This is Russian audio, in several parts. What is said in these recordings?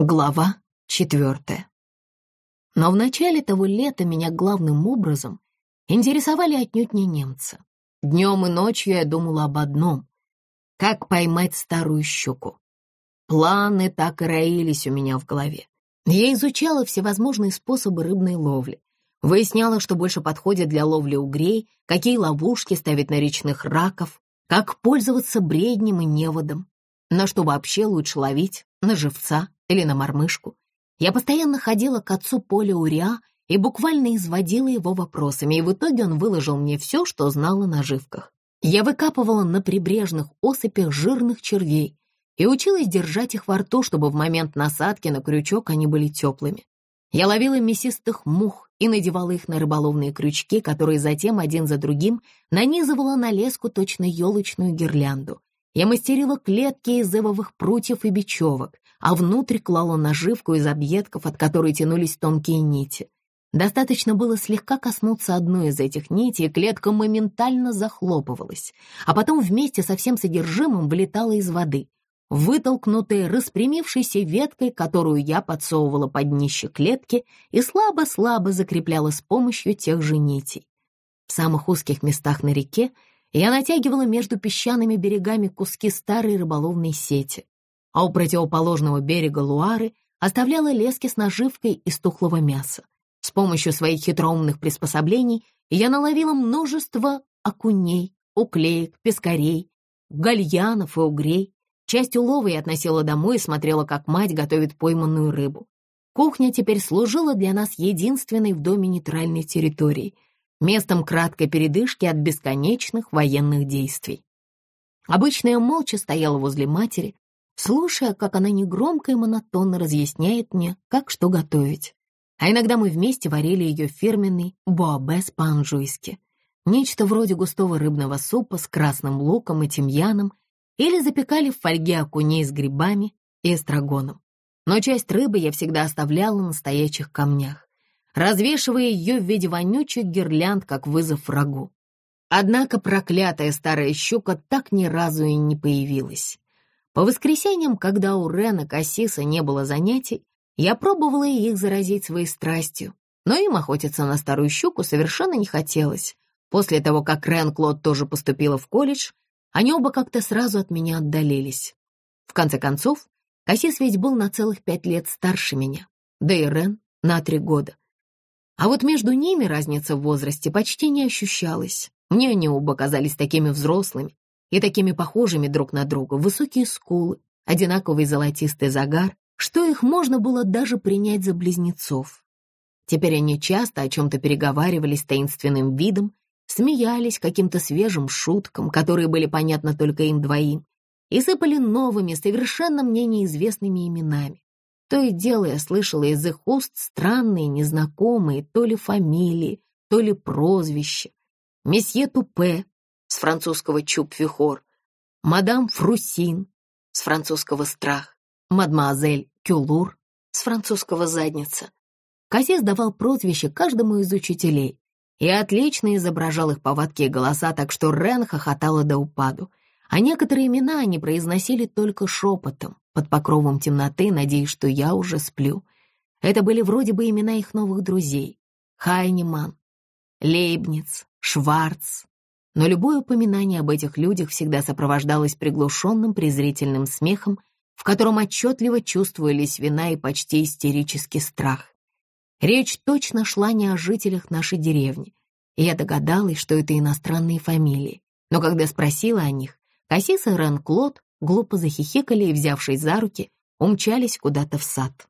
Глава четвертая. Но в начале того лета меня главным образом интересовали отнюдь не немцы. Днем и ночью я думала об одном — как поймать старую щуку. Планы так и роились у меня в голове. Я изучала всевозможные способы рыбной ловли. Выясняла, что больше подходит для ловли угрей, какие ловушки ставить на речных раков, как пользоваться бреднем и неводом, на что вообще лучше ловить, на живца или на мормышку. Я постоянно ходила к отцу Поля Уриа и буквально изводила его вопросами, и в итоге он выложил мне все, что знал о наживках. Я выкапывала на прибрежных осыпях жирных червей и училась держать их во рту, чтобы в момент насадки на крючок они были теплыми. Я ловила мясистых мух и надевала их на рыболовные крючки, которые затем один за другим нанизывала на леску точно елочную гирлянду. Я мастерила клетки из ивовых прутьев и бечевок, а внутрь клала наживку из объедков, от которой тянулись тонкие нити. Достаточно было слегка коснуться одной из этих нитей, и клетка моментально захлопывалась, а потом вместе со всем содержимым вылетала из воды, вытолкнутая распрямившейся веткой, которую я подсовывала под днище клетки и слабо-слабо закрепляла с помощью тех же нитей. В самых узких местах на реке я натягивала между песчаными берегами куски старой рыболовной сети, а у противоположного берега Луары оставляла лески с наживкой из тухлого мяса. С помощью своих хитроумных приспособлений я наловила множество окуней, уклеек, пескарей, гальянов и угрей. Часть улова я относила домой и смотрела, как мать готовит пойманную рыбу. Кухня теперь служила для нас единственной в доме нейтральной территорией, местом краткой передышки от бесконечных военных действий. Обычно я молча стояла возле матери, слушая, как она негромко и монотонно разъясняет мне, как что готовить. А иногда мы вместе варили ее фирменный буабес по-анжуйски. Нечто вроде густого рыбного супа с красным луком и тимьяном или запекали в фольге окуней с грибами и эстрагоном. Но часть рыбы я всегда оставляла на стоячих камнях, развешивая ее в виде вонючих гирлянд, как вызов врагу. Однако проклятая старая щука так ни разу и не появилась. По воскресеньям, когда у Рена Кассиса не было занятий, я пробовала их заразить своей страстью, но им охотиться на старую щуку совершенно не хотелось. После того, как Рен Клод тоже поступила в колледж, они оба как-то сразу от меня отдалились. В конце концов, Кассис ведь был на целых пять лет старше меня, да и Рен на три года. А вот между ними разница в возрасте почти не ощущалась. Мне они оба казались такими взрослыми, и такими похожими друг на друга, высокие скулы, одинаковый золотистый загар, что их можно было даже принять за близнецов. Теперь они часто о чем-то переговаривались таинственным видом, смеялись каким-то свежим шуткам, которые были понятны только им двоим, и сыпали новыми, совершенно мне неизвестными именами. То и дело я слышала из их уст странные, незнакомые то ли фамилии, то ли прозвища. Месье Тупе, с французского «чуп-вихор», мадам Фрусин с французского «страх», мадемуазель Кюлур с французского «задница». Казес давал прозвище каждому из учителей и отлично изображал их повадки и голоса, так что Рен хохотала до упаду. А некоторые имена они произносили только шепотом, под покровом темноты, надеясь, что я уже сплю. Это были вроде бы имена их новых друзей. Хайнеман, Лейбниц, Шварц, но любое упоминание об этих людях всегда сопровождалось приглушенным презрительным смехом, в котором отчетливо чувствовались вина и почти истерический страх. Речь точно шла не о жителях нашей деревни, и я догадалась, что это иностранные фамилии. Но когда спросила о них, Кассис и Рен-Клод глупо захихикали и, взявшись за руки, умчались куда-то в сад.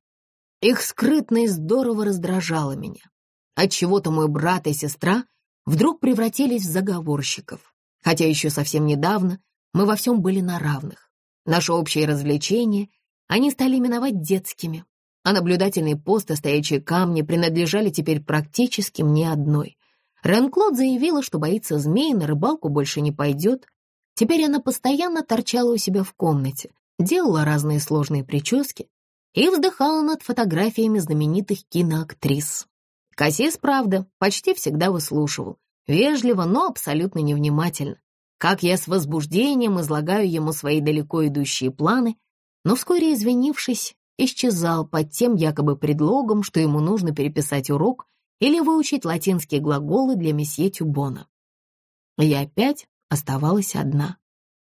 Их скрытность здорово раздражала меня. Отчего-то мой брат и сестра — вдруг превратились в заговорщиков. Хотя еще совсем недавно мы во всем были на равных. Наши общие развлечения они стали именовать детскими, а наблюдательные посты, стоячие камни принадлежали теперь практически мне одной. Ренклод заявила, что боится змей, на рыбалку больше не пойдет. Теперь она постоянно торчала у себя в комнате, делала разные сложные прически и вздыхала над фотографиями знаменитых киноактрис. Кассис, правда, почти всегда выслушивал, вежливо, но абсолютно невнимательно. Как я с возбуждением излагаю ему свои далеко идущие планы, но вскоре, извинившись исчезал под тем якобы предлогом, что ему нужно переписать урок или выучить латинские глаголы для месье Тюбона. Я опять оставалась одна.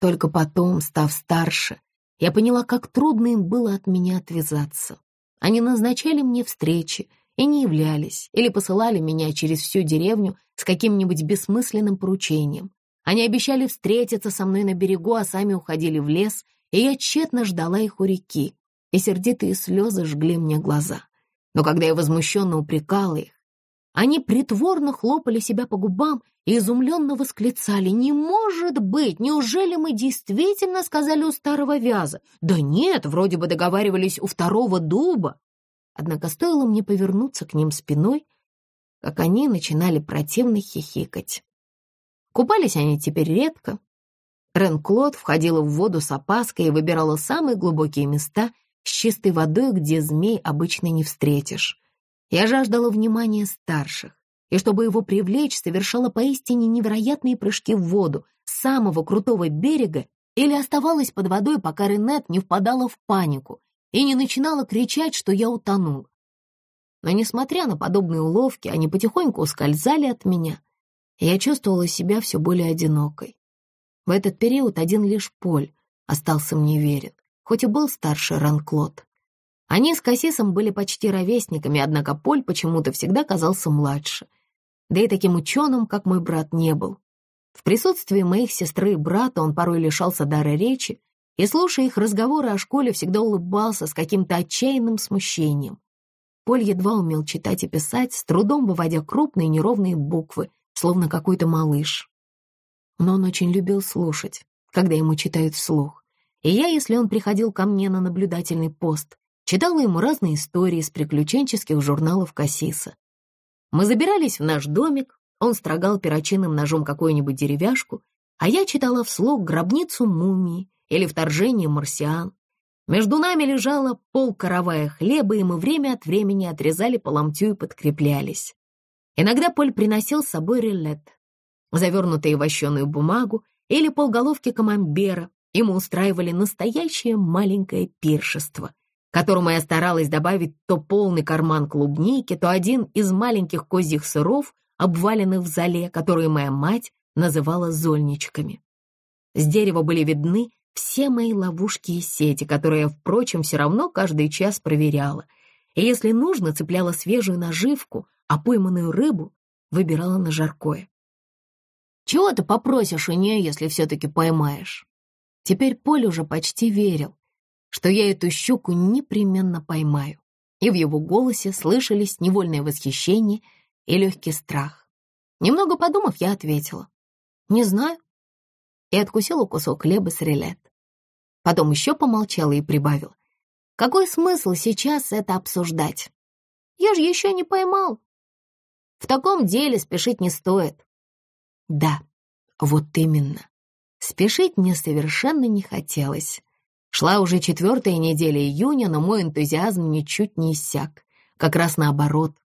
Только потом, став старше, я поняла, как трудно им было от меня отвязаться. Они назначали мне встречи и не являлись, или посылали меня через всю деревню с каким-нибудь бессмысленным поручением. Они обещали встретиться со мной на берегу, а сами уходили в лес, и я тщетно ждала их у реки, и сердитые слезы жгли мне глаза. Но когда я возмущенно упрекала их, они притворно хлопали себя по губам и изумленно восклицали «Не может быть! Неужели мы действительно сказали у старого вяза? Да нет, вроде бы договаривались у второго дуба!» Однако стоило мне повернуться к ним спиной, как они начинали противно хихикать. Купались они теперь редко. Рен-Клод входила в воду с опаской и выбирала самые глубокие места с чистой водой, где змей обычно не встретишь. Я жаждала внимания старших, и чтобы его привлечь, совершала поистине невероятные прыжки в воду с самого крутого берега или оставалась под водой, пока Ренет не впадала в панику и не начинала кричать, что я утонула. Но, несмотря на подобные уловки, они потихоньку ускользали от меня, и я чувствовала себя все более одинокой. В этот период один лишь Поль остался мне верен, хоть и был старше Ранклот. Они с Кассисом были почти ровесниками, однако Поль почему-то всегда казался младше. Да и таким ученым, как мой брат, не был. В присутствии моих сестры и брата он порой лишался дара речи, и, слушая их разговоры о школе, всегда улыбался с каким-то отчаянным смущением. Поль едва умел читать и писать, с трудом выводя крупные неровные буквы, словно какой-то малыш. Но он очень любил слушать, когда ему читают вслух. И я, если он приходил ко мне на наблюдательный пост, читала ему разные истории из приключенческих журналов Кассиса. Мы забирались в наш домик, он строгал перочинным ножом какую-нибудь деревяшку, а я читала вслух гробницу мумии или вторжение марсиан. Между нами лежала полкоровая хлеба, и мы время от времени отрезали по ломтю и подкреплялись. Иногда Поль приносил с собой релет, завернутые в вощеную бумагу или полголовки камамбера, и мы устраивали настоящее маленькое пиршество, которому я старалась добавить то полный карман клубники, то один из маленьких козьих сыров, обваленных в зале, которые моя мать называла зольничками. С дерева были видны все мои ловушки и сети, которые я, впрочем, все равно каждый час проверяла. И если нужно, цепляла свежую наживку, а пойманную рыбу выбирала на жаркое. «Чего ты попросишь у нее, если все-таки поймаешь?» Теперь Поль уже почти верил, что я эту щуку непременно поймаю. И в его голосе слышались невольное восхищение и легкий страх. Немного подумав, я ответила. «Не знаю, и откусила кусок хлеба с релет. Потом еще помолчала и прибавила. Какой смысл сейчас это обсуждать? Я же еще не поймал. В таком деле спешить не стоит. Да, вот именно. Спешить мне совершенно не хотелось. Шла уже четвертая неделя июня, но мой энтузиазм ничуть не иссяк. Как раз наоборот.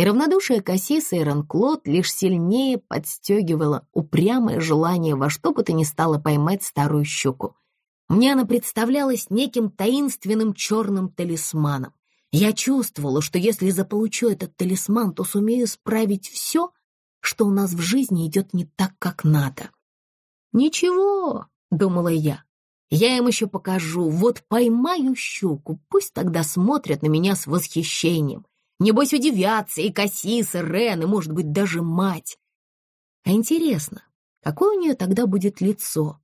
И равнодушие Кассиса и Ранклот лишь сильнее подстегивало упрямое желание во что бы то ни стало поймать старую щуку. Мне она представлялась неким таинственным черным талисманом. Я чувствовала, что если заполучу этот талисман, то сумею справить все, что у нас в жизни идет не так, как надо. «Ничего», — думала я, — «я им еще покажу, вот поймаю щуку, пусть тогда смотрят на меня с восхищением, Небось, удивятся и Кассис, и Рен, и, может быть, даже мать. А интересно, какое у нее тогда будет лицо?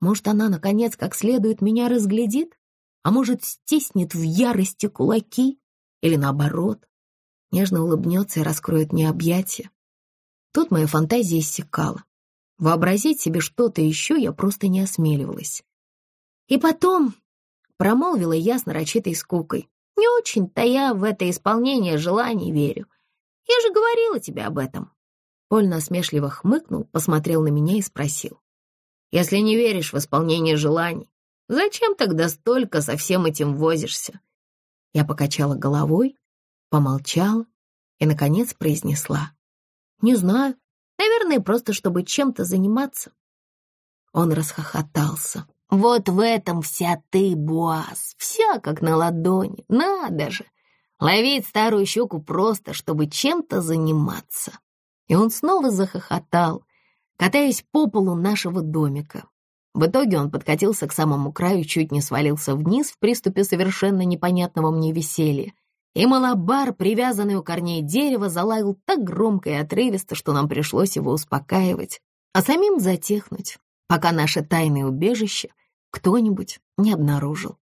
Может, она, наконец, как следует меня разглядит? А может, стиснет в ярости кулаки? Или наоборот, нежно улыбнется и раскроет мне объятия? Тут моя фантазия иссякала. Вообразить себе что-то еще я просто не осмеливалась. И потом промолвила я с нарочитой скукой. Не очень-то я в это исполнение желаний верю. Я же говорила тебе об этом». Поль насмешливо хмыкнул, посмотрел на меня и спросил. «Если не веришь в исполнение желаний, зачем тогда столько со всем этим возишься?» Я покачала головой, помолчала и, наконец, произнесла. «Не знаю. Наверное, просто чтобы чем-то заниматься». Он расхохотался. Вот в этом вся ты, Буаз, вся как на ладони, надо же. Ловить старую щуку просто, чтобы чем-то заниматься. И он снова захохотал, катаясь по полу нашего домика. В итоге он подкатился к самому краю, чуть не свалился вниз в приступе совершенно непонятного мне веселья. И малабар, привязанный у корней дерева, залаял так громко и отрывисто, что нам пришлось его успокаивать, а самим затихнуть, пока наше тайное убежище кто-нибудь не обнаружил.